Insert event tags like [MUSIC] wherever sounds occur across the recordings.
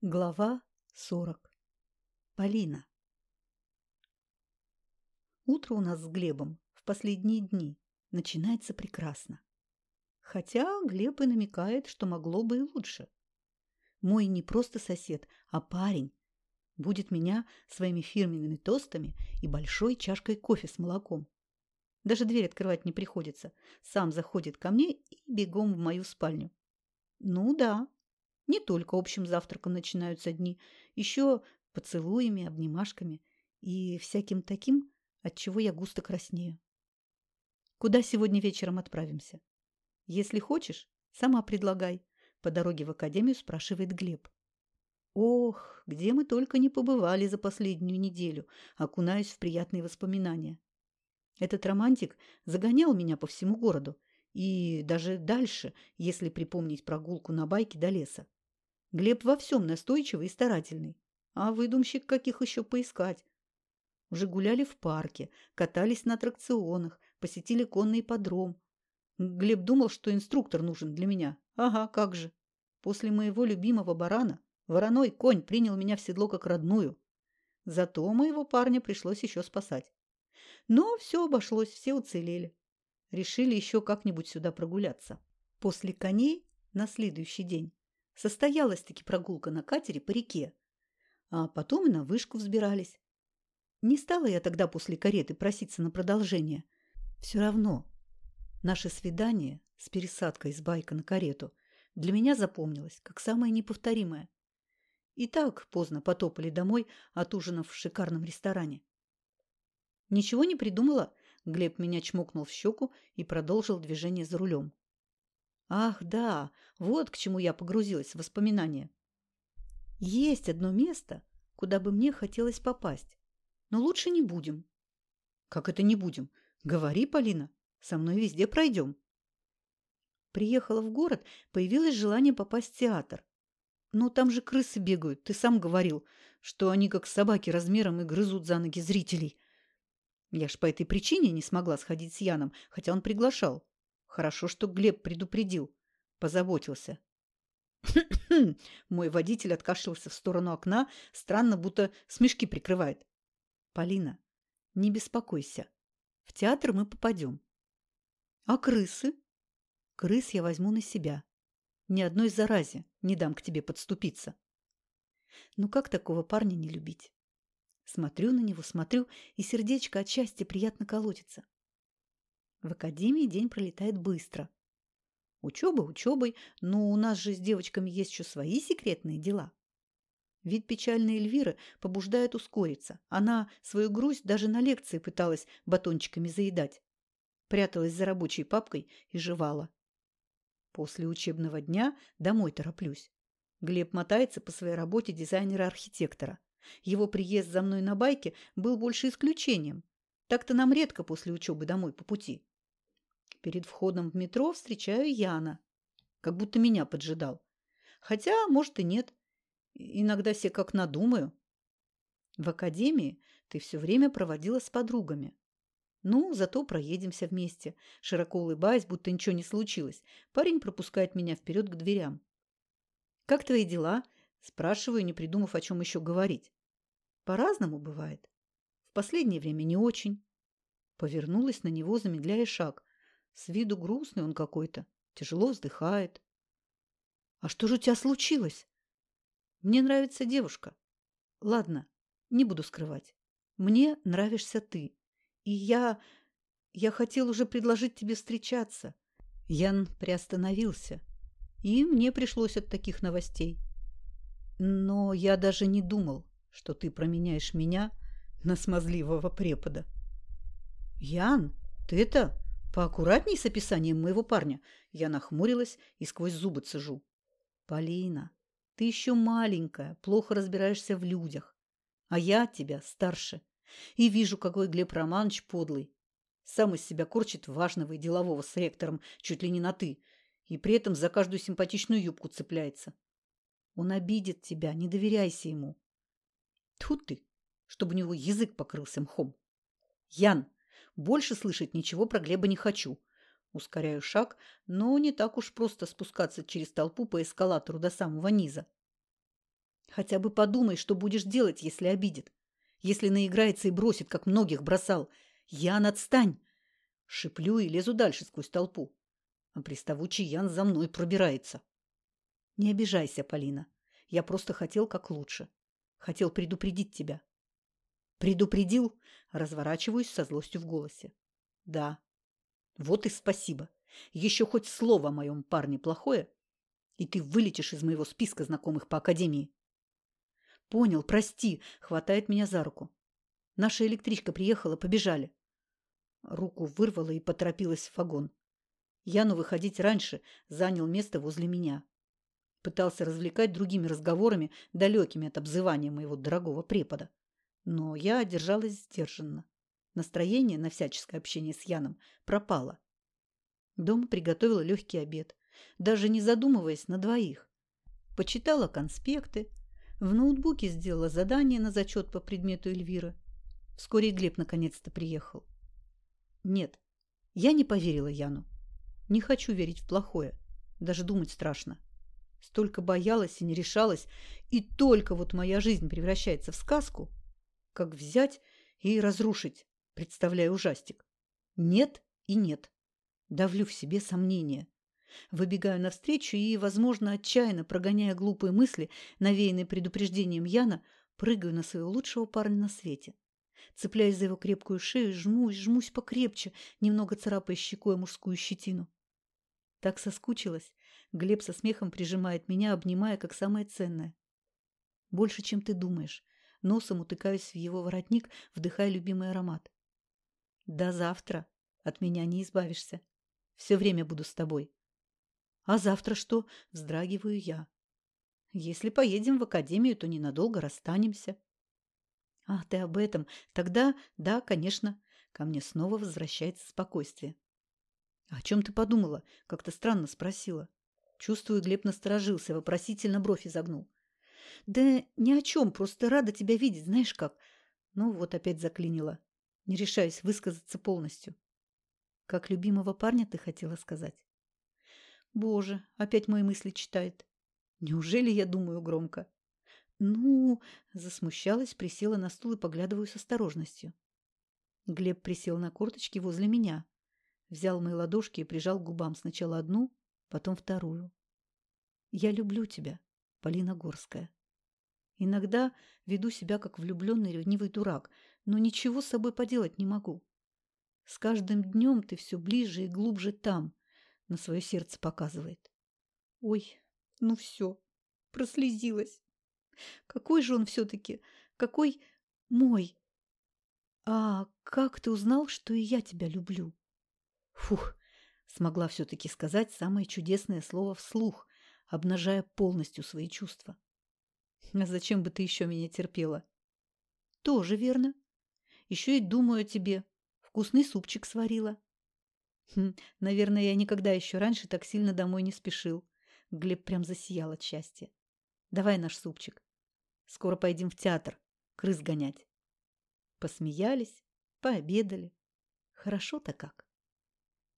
Глава 40. Полина. Утро у нас с Глебом в последние дни начинается прекрасно. Хотя Глеб и намекает, что могло бы и лучше. Мой не просто сосед, а парень будет меня своими фирменными тостами и большой чашкой кофе с молоком. Даже дверь открывать не приходится. Сам заходит ко мне и бегом в мою спальню. Ну да, не только общим завтраком начинаются дни, еще поцелуями, обнимашками и всяким таким, от чего я густо краснею. Куда сегодня вечером отправимся? Если хочешь, сама предлагай. По дороге в академию спрашивает Глеб. Ох, где мы только не побывали за последнюю неделю, окунаясь в приятные воспоминания. Этот романтик загонял меня по всему городу и даже дальше, если припомнить прогулку на байке до леса. Глеб во всем настойчивый и старательный. А выдумщик каких еще поискать? Уже гуляли в парке, катались на аттракционах, посетили конный подром. Глеб думал, что инструктор нужен для меня. Ага, как же. После моего любимого барана вороной конь принял меня в седло как родную. Зато моего парня пришлось еще спасать. Но все обошлось, все уцелели. Решили еще как-нибудь сюда прогуляться. После коней на следующий день Состоялась-таки прогулка на катере по реке. А потом и на вышку взбирались. Не стала я тогда после кареты проситься на продолжение. Все равно наше свидание с пересадкой с байка на карету для меня запомнилось как самое неповторимое. И так поздно потопали домой, отужинав в шикарном ресторане. Ничего не придумала. Глеб меня чмокнул в щеку и продолжил движение за рулем. Ах, да, вот к чему я погрузилась в воспоминания. Есть одно место, куда бы мне хотелось попасть. Но лучше не будем. Как это не будем? Говори, Полина, со мной везде пройдем. Приехала в город, появилось желание попасть в театр. Но там же крысы бегают, ты сам говорил, что они как собаки размером и грызут за ноги зрителей. Я ж по этой причине не смогла сходить с Яном, хотя он приглашал. Хорошо, что Глеб предупредил, позаботился. [CLEARS THROAT] Мой водитель откашлялся в сторону окна, странно, будто смешки прикрывает. Полина, не беспокойся. В театр мы попадем. А крысы? Крыс я возьму на себя. Ни одной заразе не дам к тебе подступиться. Ну как такого парня не любить? Смотрю на него, смотрю, и сердечко от счастья приятно колотится. В академии день пролетает быстро. Учеба учебой, но у нас же с девочками есть еще свои секретные дела. Вид печальной Эльвиры побуждает ускориться. Она свою грусть даже на лекции пыталась батончиками заедать. Пряталась за рабочей папкой и жевала. После учебного дня домой тороплюсь. Глеб мотается по своей работе дизайнера-архитектора. Его приезд за мной на байке был больше исключением. Так-то нам редко после учебы домой по пути. Перед входом в метро встречаю Яна. Как будто меня поджидал. Хотя, может, и нет. Иногда все как надумаю. В академии ты все время проводила с подругами. Ну, зато проедемся вместе. Широко улыбаясь, будто ничего не случилось, парень пропускает меня вперед к дверям. «Как твои дела?» Спрашиваю, не придумав, о чем еще говорить. По-разному бывает. Последнее время не очень. Повернулась на него, замедляя шаг. С виду грустный он какой-то, тяжело вздыхает. А что же у тебя случилось? Мне нравится девушка. Ладно, не буду скрывать. Мне нравишься ты. И я... Я хотел уже предложить тебе встречаться. Ян приостановился. И мне пришлось от таких новостей. Но я даже не думал, что ты променяешь меня на смазливого препода. Ян, ты это... Поаккуратней с описанием моего парня. Я нахмурилась и сквозь зубы цежу. Полина, ты еще маленькая, плохо разбираешься в людях. А я тебя старше. И вижу, какой Глеб Романович подлый. Сам из себя корчит важного и делового с ректором чуть ли не на «ты», и при этом за каждую симпатичную юбку цепляется. Он обидит тебя, не доверяйся ему. Тут ты, чтобы у него язык покрылся мхом. Ян, больше слышать ничего про Глеба не хочу. Ускоряю шаг, но не так уж просто спускаться через толпу по эскалатору до самого низа. Хотя бы подумай, что будешь делать, если обидит. Если наиграется и бросит, как многих бросал. Ян, отстань! Шиплю и лезу дальше сквозь толпу. А приставучий Ян за мной пробирается. Не обижайся, Полина. Я просто хотел как лучше. Хотел предупредить тебя. Предупредил? Разворачиваюсь со злостью в голосе. Да. Вот и спасибо. Еще хоть слово о моем парне плохое, и ты вылетишь из моего списка знакомых по академии. Понял, прости, хватает меня за руку. Наша электричка приехала, побежали. Руку вырвала и поторопилась в вагон. Яну выходить раньше занял место возле меня. Пытался развлекать другими разговорами, далекими от обзывания моего дорогого препода. Но я держалась сдержанно. Настроение на всяческое общение с Яном пропало. Дома приготовила легкий обед, даже не задумываясь на двоих. Почитала конспекты, в ноутбуке сделала задание на зачет по предмету Эльвира. Вскоре Глеб наконец-то приехал. Нет, я не поверила Яну. Не хочу верить в плохое. Даже думать страшно. Столько боялась и не решалась, и только вот моя жизнь превращается в сказку, как взять и разрушить, представляя ужастик. Нет и нет. Давлю в себе сомнения. Выбегаю навстречу и, возможно, отчаянно прогоняя глупые мысли, навеянные предупреждением Яна, прыгаю на своего лучшего парня на свете. Цепляясь за его крепкую шею, жмусь, жмусь покрепче, немного царапая щекой мужскую щетину. Так соскучилась. Глеб со смехом прижимает меня, обнимая, как самое ценное. Больше, чем ты думаешь. Носом утыкаюсь в его воротник, вдыхая любимый аромат. До завтра. От меня не избавишься. Все время буду с тобой. А завтра что? Вздрагиваю я. Если поедем в академию, то ненадолго расстанемся. А, ты об этом. Тогда, да, конечно. Ко мне снова возвращается спокойствие. «О чем ты подумала?» – как-то странно спросила. Чувствую, Глеб насторожился, вопросительно бровь изогнул. «Да ни о чем, просто рада тебя видеть, знаешь как?» Ну вот опять заклинила, не решаясь высказаться полностью. «Как любимого парня ты хотела сказать?» «Боже, опять мои мысли читает. Неужели я думаю громко?» «Ну...» – засмущалась, присела на стул и поглядываю с осторожностью. Глеб присел на корточки возле меня, взял мои ладошки и прижал к губам сначала одну, потом вторую. «Я люблю тебя, Полина Горская. Иногда веду себя как влюбленный ревнивый дурак, но ничего с собой поделать не могу. С каждым днем ты все ближе и глубже там, на свое сердце показывает. Ой, ну все, прослезилась. Какой же он все-таки, какой мой. А как ты узнал, что и я тебя люблю? Фух, смогла все-таки сказать самое чудесное слово вслух, обнажая полностью свои чувства. А зачем бы ты еще меня терпела? Тоже верно. Еще и думаю о тебе. Вкусный супчик сварила. Хм, наверное, я никогда еще раньше так сильно домой не спешил. Глеб прям засиял от счастья. Давай наш супчик. Скоро пойдем в театр. Крыс гонять. Посмеялись, пообедали. Хорошо-то как.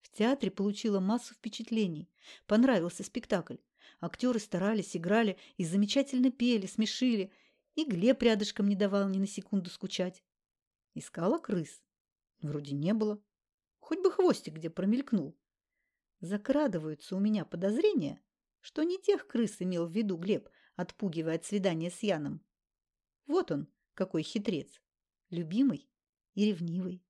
В театре получила массу впечатлений. Понравился спектакль. Актеры старались, играли и замечательно пели, смешили. И Глеб рядышком не давал ни на секунду скучать. Искала крыс. Вроде не было. Хоть бы хвостик где промелькнул. Закрадываются у меня подозрения, что не тех крыс имел в виду Глеб, отпугивая от свидания с Яном. Вот он, какой хитрец. Любимый и ревнивый.